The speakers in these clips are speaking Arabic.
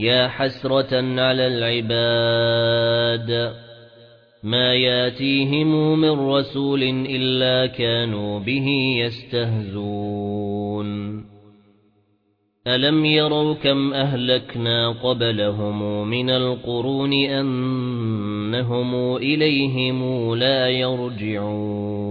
يا حسرة على العباد. ما ياتيهم من رسول إلا كانوا به يستهزون. ألم يروا كم أهلكنا قبلهم من القرون أنهم إليهم لا يرجعون.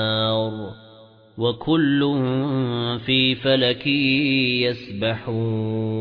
وَكُلٌّ فِي فَلَكٍ يَسْبَحُونَ